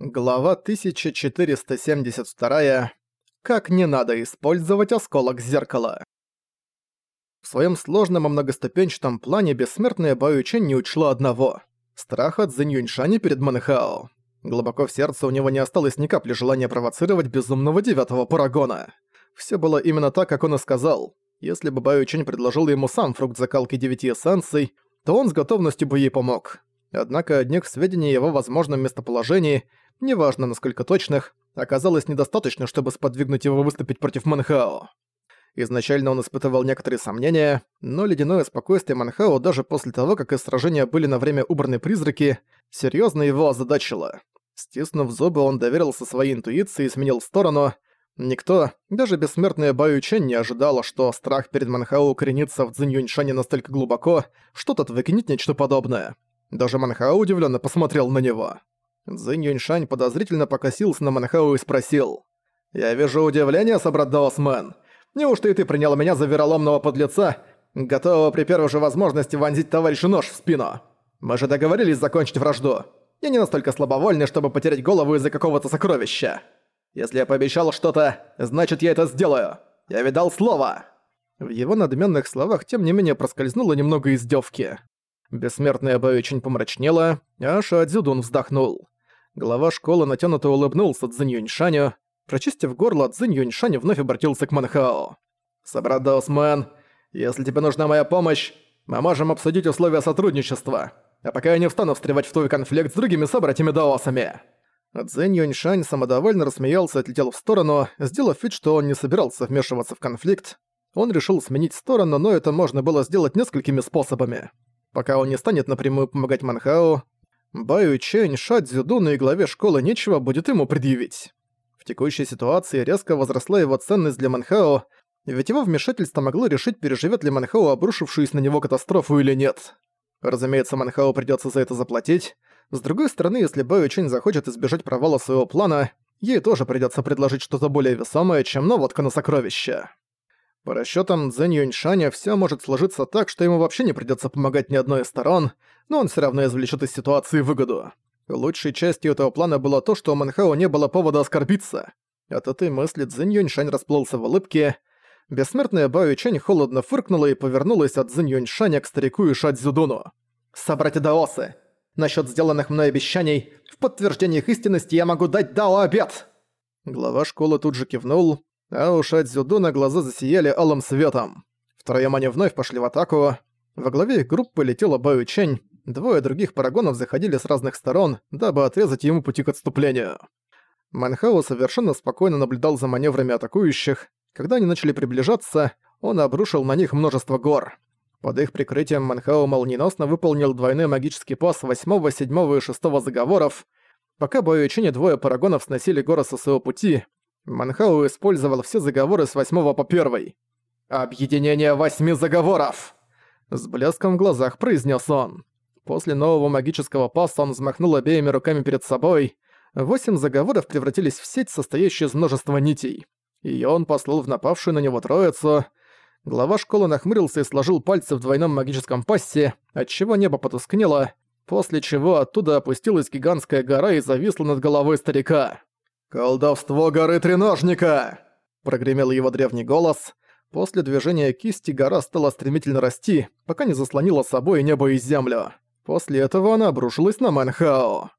Глава 1472. Как не надо использовать осколок зеркала. В своем сложном и многоступенчатом плане бессмертная Баючен не учла одного – страх от Зинь Юньшани перед Манхао. Глубоко в сердце у него не осталось ни капли желания провоцировать безумного девятого парагона. Все было именно так, как он и сказал. Если бы Баючен предложил ему сам фрукт закалки девяти эссенций, то он с готовностью бы ей помог. Однако одних сведений о его возможном местоположении – неважно насколько точных, оказалось недостаточно, чтобы сподвигнуть его выступить против Манхао. Изначально он испытывал некоторые сомнения, но ледяное спокойствие Манхао даже после того, как из сражения были на время убраны призраки, серьезно его озадачило. Стиснув зубы, он доверился своей интуиции и сменил сторону. Никто, даже бессмертная Баю Чен не ожидала, что страх перед Манхао укоренится в Цзинь настолько глубоко, что тот выкинет нечто подобное. Даже Манхао удивленно посмотрел на него. Цзинь Юньшань подозрительно покосился на Манхау и спросил. «Я вижу удивление, собрат Даосмен. Неужто и ты принял меня за вероломного подлеца, готового при первой же возможности вонзить товарищу нож в спину? Мы же договорились закончить вражду. Я не настолько слабовольный, чтобы потерять голову из-за какого-то сокровища. Если я пообещал что-то, значит я это сделаю. Я видал слово». В его надменных словах тем не менее проскользнуло немного издевки. Бессмертная Бэй очень помрачнела, а Шадзюдун вздохнул. Глава школы натянуто улыбнулся Цзинь Юньшаню. Прочистив горло, Цзинь Юньшань вновь обратился к Манхао. «Собрат Даосмен, если тебе нужна моя помощь, мы можем обсудить условия сотрудничества. А пока я не встану встревать в твой конфликт с другими собратьями Даосами». Цзинь Юньшань самодовольно рассмеялся и отлетел в сторону, сделав вид, что он не собирался вмешиваться в конфликт. Он решил сменить сторону, но это можно было сделать несколькими способами. Пока он не станет напрямую помогать Манхао, Баю Чэнь, Ша Цзюдуну и главе школы нечего будет ему предъявить. В текущей ситуации резко возросла его ценность для Манхао, ведь его вмешательство могло решить, переживет ли Манхао обрушившуюся на него катастрофу или нет. Разумеется, Манхао придется за это заплатить. С другой стороны, если Баю Чэнь захочет избежать провала своего плана, ей тоже придется предложить что-то более весомое, чем наводка на сокровища. По расчетам Цзэнь Юньшаня все может сложиться так, что ему вообще не придется помогать ни одной из сторон, но он все равно извлечет из ситуации выгоду. Лучшей частью этого плана было то, что у Манхао не было повода оскорбиться. От этой мысли Цзинь Юньшань расплылся в улыбке. Бессмертная Бао Чэнь холодно фыркнула и повернулась от Цзинь Юньшаня к старику и Шадзюдуну. «Собратья Даосы, насчет сделанных мной обещаний, в подтверждение их истинности я могу дать Дао обед!» Глава школы тут же кивнул, а у Шадзюдуна глаза засияли алым светом. Втроём они вновь пошли в атаку. Во главе их группы летела Баю Чэнь, двое других парагонов заходили с разных сторон, дабы отрезать ему пути к отступлению. Манхау совершенно спокойно наблюдал за маневрами атакующих. Когда они начали приближаться, он обрушил на них множество гор. Под их прикрытием Манхау молниеносно выполнил двойной магический пас 8, 7 и 6 заговоров. Пока Боючине двое парагонов сносили горы со своего пути, Манхау использовал все заговоры с восьмого по первый. «Объединение восьми заговоров!» С блеском в глазах произнес он. После нового магического паса он взмахнул обеими руками перед собой. Восемь заговоров превратились в сеть, состоящую из множества нитей. И он послал в напавшую на него троицу. Глава школы нахмурился и сложил пальцы в двойном магическом пассе, отчего небо потускнело, после чего оттуда опустилась гигантская гора и зависла над головой старика. «Колдовство горы Треножника!» – прогремел его древний голос. После движения кисти гора стала стремительно расти, пока не заслонила собой небо и землю. После этого она обрушилась на Манхао.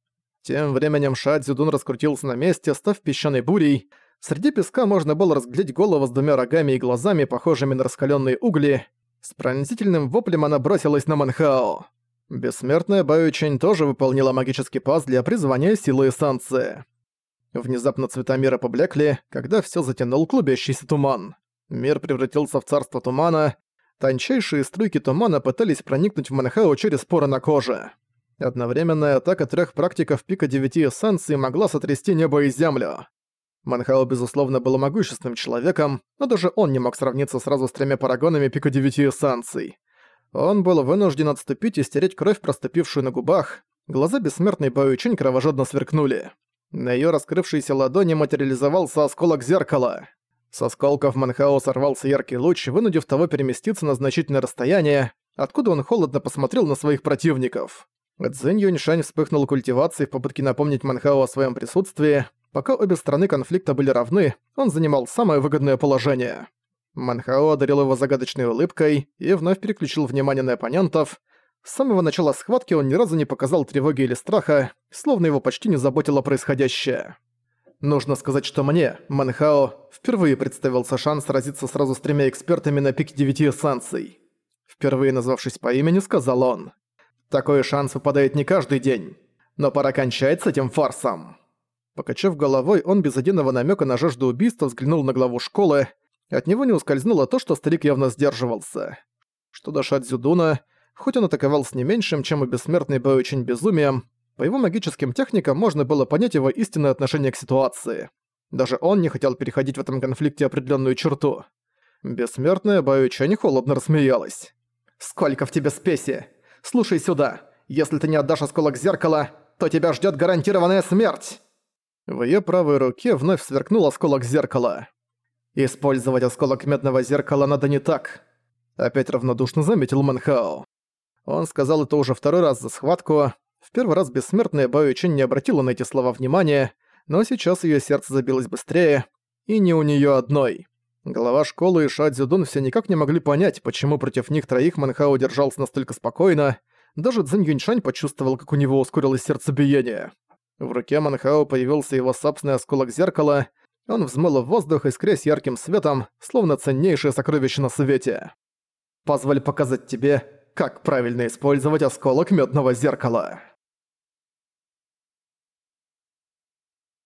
Тем временем Ша Цзюдун раскрутился на месте, став песчаной бурей. Среди песка можно было разглядеть голову с двумя рогами и глазами, похожими на раскаленные угли. С пронзительным воплем она бросилась на Манхао. Бессмертная Баючень тоже выполнила магический паз для призвания силы эссенции. Внезапно цвета мира поблекли, когда все затянул клубящийся туман. Мир превратился в царство тумана. Тончайшие струйки тумана пытались проникнуть в Манхао через поры на коже. Одновременная атака трех практиков пика девяти эссенций могла сотрясти небо и землю. Манхао, безусловно, был могущественным человеком, но даже он не мог сравниться сразу с тремя парагонами пика девяти эссенций. Он был вынужден отступить и стереть кровь, проступившую на губах. Глаза бессмертной Баючинь кровожадно сверкнули. На её раскрывшейся ладони материализовался осколок зеркала. С осколков Манхао сорвался яркий луч, вынудив того переместиться на значительное расстояние, откуда он холодно посмотрел на своих противников. Цзинь Юньшань вспыхнул культивацией в попытке напомнить Манхао о своем присутствии. Пока обе стороны конфликта были равны, он занимал самое выгодное положение. Манхао одарил его загадочной улыбкой и вновь переключил внимание на оппонентов. С самого начала схватки он ни разу не показал тревоги или страха, словно его почти не заботило происходящее. Нужно сказать, что мне, Манхао, впервые представился шанс сразиться сразу с тремя экспертами на пике девяти эссенций. Впервые назвавшись по имени, сказал он. Такой шанс выпадает не каждый день. Но пора кончать с этим фарсом. Покачав головой, он без единого намека на жажду убийства взглянул на главу школы. От него не ускользнуло то, что старик явно сдерживался. Что до Шадзюдуна, хоть он атаковал с не меньшим, чем и бессмертный очень безумием, по его магическим техникам можно было понять его истинное отношение к ситуации. Даже он не хотел переходить в этом конфликте определенную черту. Бессмертная Баючань холодно рассмеялась. «Сколько в тебе спеси! Слушай сюда! Если ты не отдашь осколок зеркала, то тебя ждет гарантированная смерть!» В её правой руке вновь сверкнул осколок зеркала. «Использовать осколок медного зеркала надо не так», — опять равнодушно заметил Манхао. Он сказал это уже второй раз за схватку, в первый раз бессмертная Бао Чин не обратила на эти слова внимания, но сейчас её сердце забилось быстрее, и не у неё одной. Глава школы и Ша Цзюдун все никак не могли понять, почему против них троих Манхао держался настолько спокойно, даже Цзинь Юньшань почувствовал, как у него ускорилось сердцебиение. В руке Манхао появился его собственный осколок зеркала, он взмыл в воздух, искрясь ярким светом, словно ценнейшее сокровище на свете. «Позволь показать тебе, как правильно использовать осколок медного зеркала».